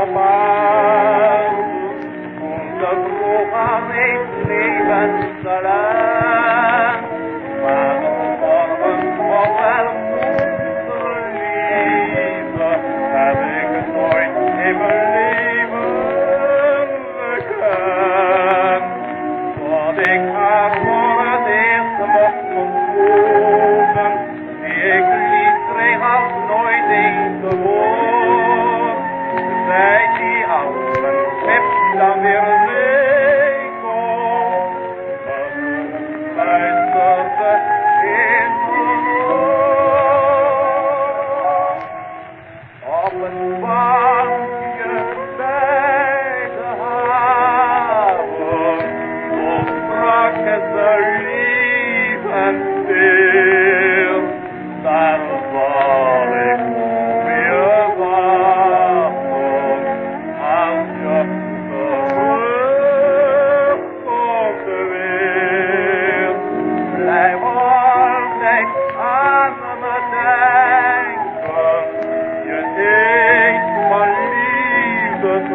Om Om Om Om Om Om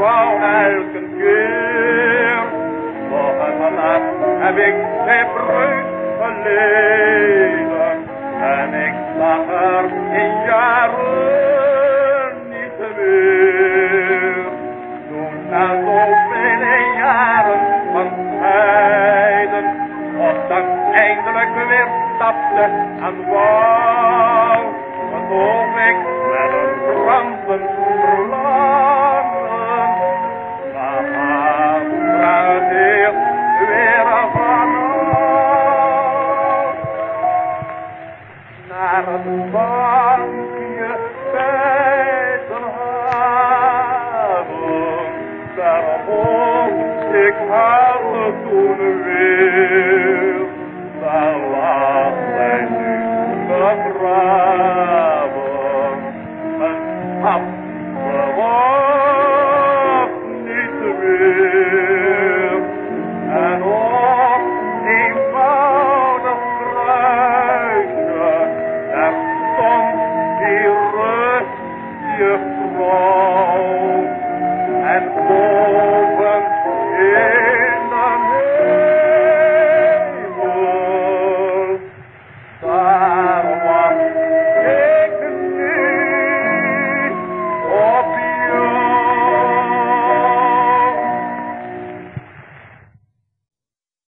wou elke keer. Voor mijn vandaag heb ik zijn brug geleden. En ik zag er in jaren niet meer. Toen nou na zoveel jaren van tijden, tot dan eindelijk weer stapte en wou. hoop ik Bye.